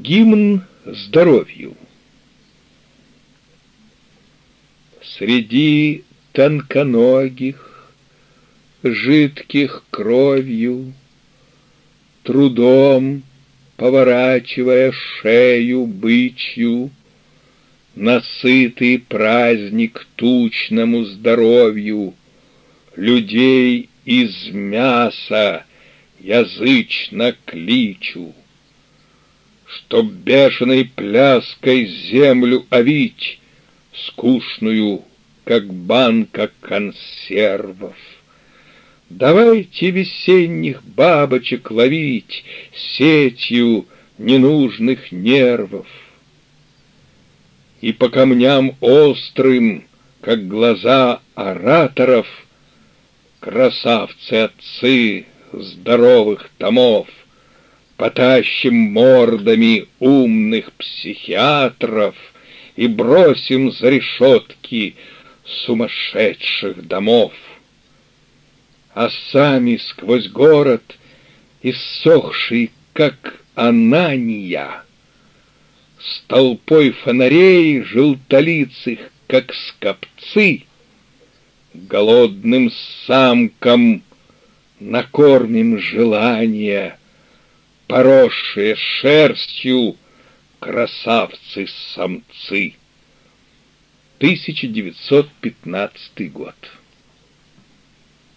Гимн здоровью. Среди тонконогих, жидких кровью, Трудом поворачивая шею бычью, Насытый праздник тучному здоровью, Людей из мяса язычно кличу чтоб бешеной пляской землю овить, скучную, как банка консервов. Давайте весенних бабочек ловить сетью ненужных нервов. И по камням острым, как глаза ораторов, красавцы-отцы здоровых томов, потащим мордами умных психиатров и бросим за решетки сумасшедших домов. А сами сквозь город, иссохший, как Анания, с толпой фонарей желтолицых, как скопцы, голодным самкам накормим желания — поросшие шерстью красавцы-самцы. 1915 год.